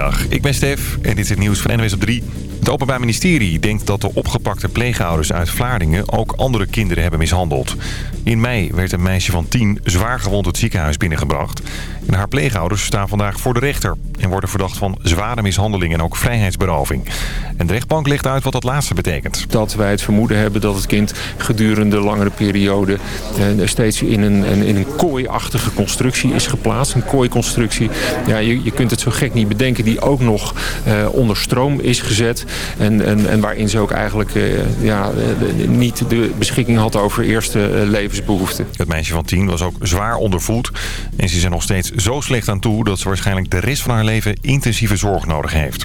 Goedemiddag, ik ben Stef en dit is het nieuws van NWS op 3. Het Openbaar Ministerie denkt dat de opgepakte pleegouders uit Vlaardingen ook andere kinderen hebben mishandeld. In mei werd een meisje van 10 zwaar gewond het ziekenhuis binnengebracht. En haar pleegouders staan vandaag voor de rechter en worden verdacht van zware mishandeling en ook vrijheidsberoving. En de rechtbank legt uit wat dat laatste betekent. Dat wij het vermoeden hebben dat het kind gedurende langere periode eh, steeds in een, in een kooiachtige constructie is geplaatst. Een kooiconstructie. Ja, je, je kunt het zo gek niet bedenken die ook nog eh, onder stroom is gezet. En, en, en waarin ze ook eigenlijk eh, ja, niet de beschikking had over eerste eh, levensbehoeften. Het meisje van 10 was ook zwaar ondervoed. En ze er nog steeds zo slecht aan toe dat ze waarschijnlijk de rest van haar leven intensieve zorg nodig heeft.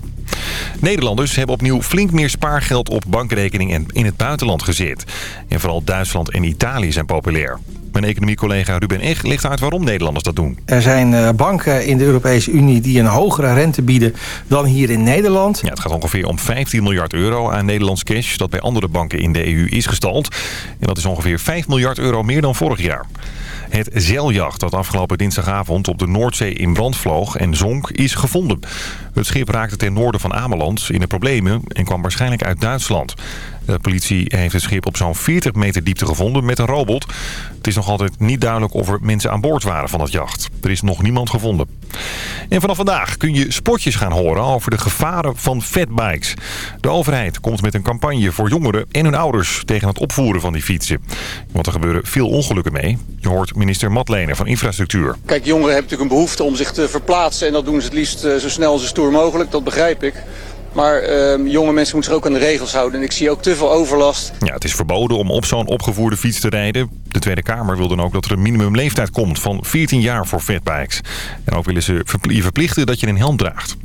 Nederlanders hebben opnieuw flink meer spaargeld op bankrekening en in het buitenland gezet. En vooral Duitsland en Italië zijn populair. Mijn economiecollega Ruben Eg legt uit waarom Nederlanders dat doen. Er zijn eh, banken in de Europese Unie die een hogere rente bieden dan hier in Nederland. Ja, het gaat ongeveer om 15 miljard euro aan Nederlands cash... dat bij andere banken in de EU is gestald. En dat is ongeveer 5 miljard euro meer dan vorig jaar. Het zeiljacht dat afgelopen dinsdagavond op de Noordzee in brand vloog en zonk is gevonden. Het schip raakte ten noorden van Ameland in de problemen en kwam waarschijnlijk uit Duitsland. De politie heeft het schip op zo'n 40 meter diepte gevonden met een robot. Het is nog altijd niet duidelijk of er mensen aan boord waren van het jacht. Er is nog niemand gevonden. En vanaf vandaag kun je spotjes gaan horen over de gevaren van fatbikes. De overheid komt met een campagne voor jongeren en hun ouders tegen het opvoeren van die fietsen. Want er gebeuren veel ongelukken mee. Je hoort minister Matlener van Infrastructuur. Kijk, jongeren hebben natuurlijk een behoefte om zich te verplaatsen. En dat doen ze het liefst eh, zo snel en zo stoer mogelijk. Dat begrijp ik. Maar uh, jonge mensen moeten zich ook aan de regels houden. En ik zie ook te veel overlast. Ja, het is verboden om op zo'n opgevoerde fiets te rijden. De Tweede Kamer wil dan ook dat er een minimumleeftijd komt van 14 jaar voor fatbikes. En ook willen ze je verplichten dat je een helm draagt.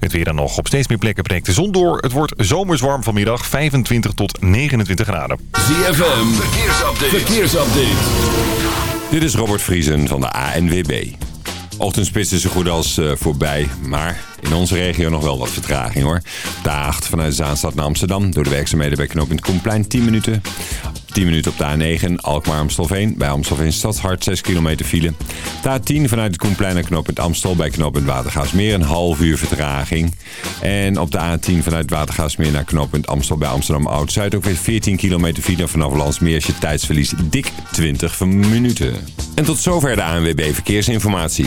Het weer dan nog. Op steeds meer plekken breekt de zon door. Het wordt zomerswarm vanmiddag 25 tot 29 graden. ZFM, verkeersupdate. verkeersupdate. Dit is Robert Vriesen van de ANWB. Ochtendspits is zo goed als uh, voorbij, maar in onze regio nog wel wat vertraging hoor. De A8 vanuit Zaanstad naar Amsterdam door de werkzaamheden bij knooppunt Koenplein 10 minuten. 10 minuten op de A9 Alkmaar-Amstelveen. Bij Amstelveen Stadshart 6 kilometer file. De A10 vanuit het Koenplein naar knooppunt Amstel. Bij knooppunt Watergaasmeer een half uur vertraging. En op de A10 vanuit Watergaasmeer naar knooppunt Amstel bij Amsterdam Oud-Zuid. Ook weer 14 kilometer file vanaf Landsmeersje. Tijdsverlies dik 20 minuten. En tot zover de ANWB Verkeersinformatie.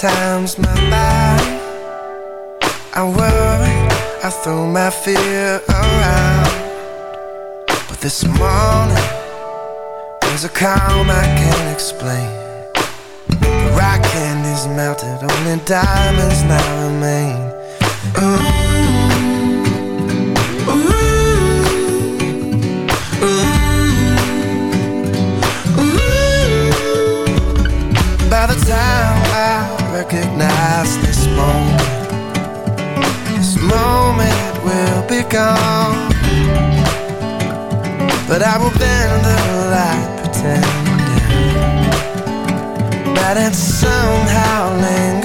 Times my body I worry, I throw my fear around. But this morning There's a calm I can't explain. The rock candy's melted, only diamonds now remain. Ooh, By the time recognize this moment. This moment will be gone. But I will bend the light pretending That it somehow lingered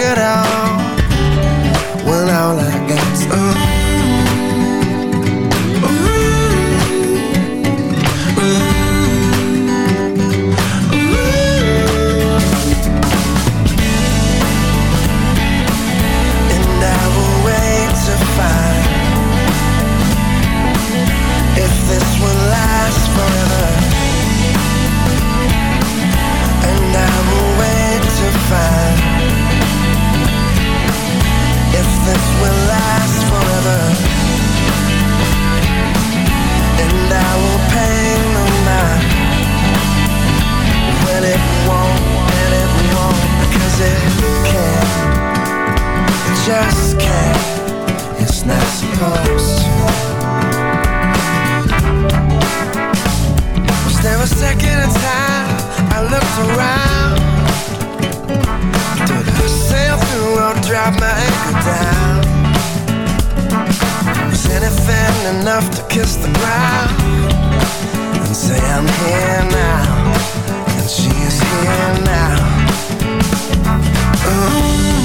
just can't, it's not supposed to. Was there a second of time I looked around? Did I sail through or drop my anchor down? Was anything enough to kiss the ground? And say I'm here now And she is here now. Ooh.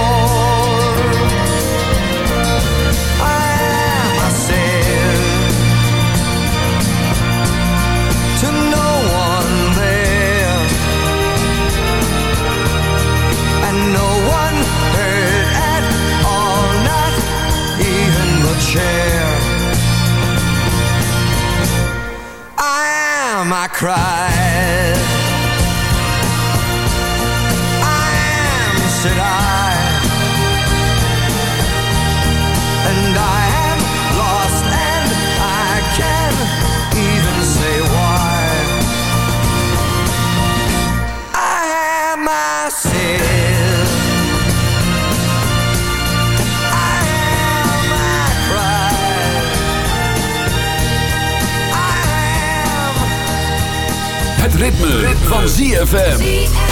Cried. I am, said I. Het ritme, van ZFM.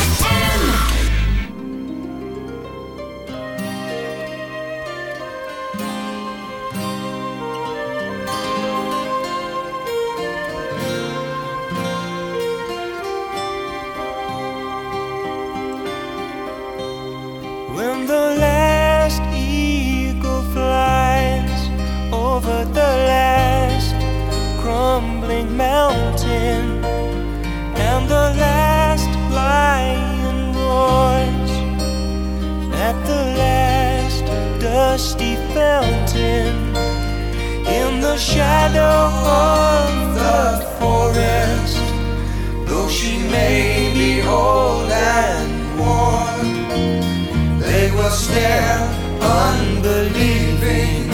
Stare, unbelieving,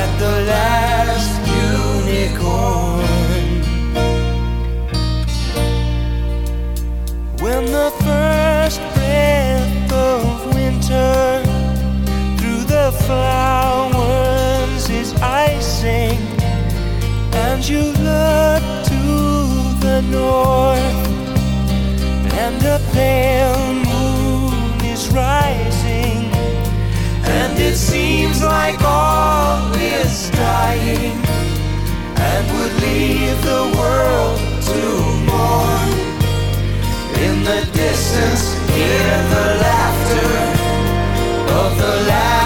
at the last unicorn. When the first breath of winter through the flowers is icing, and you look to the north, and the pale seems like all is dying, and would leave the world to mourn. In the distance, hear the laughter of the last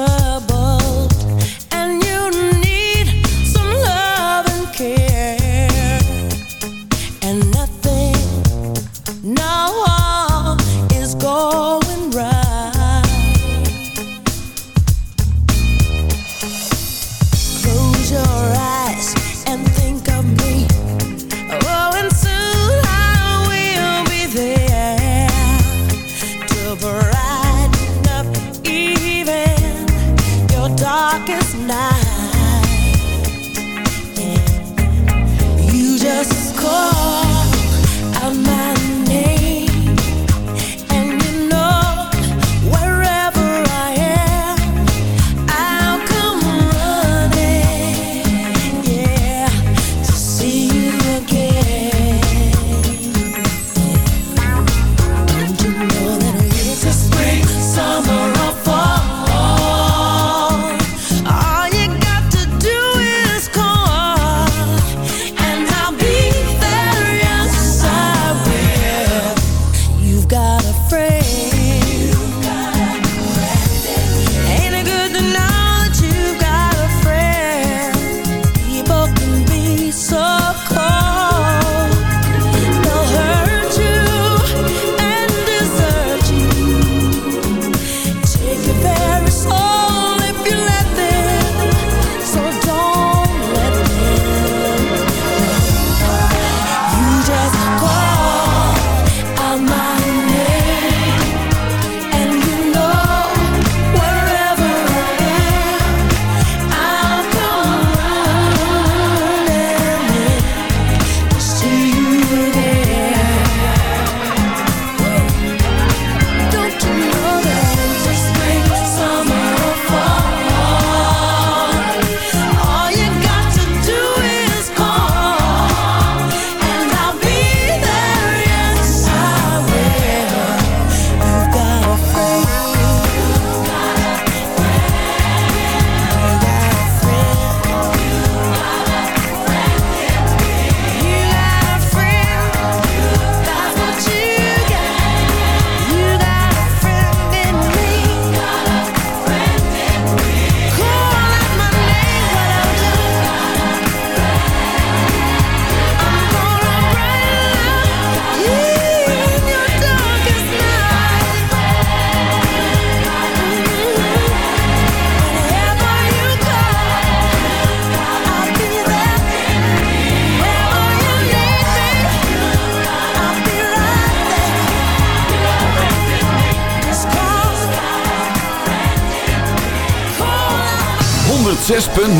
trouble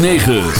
9.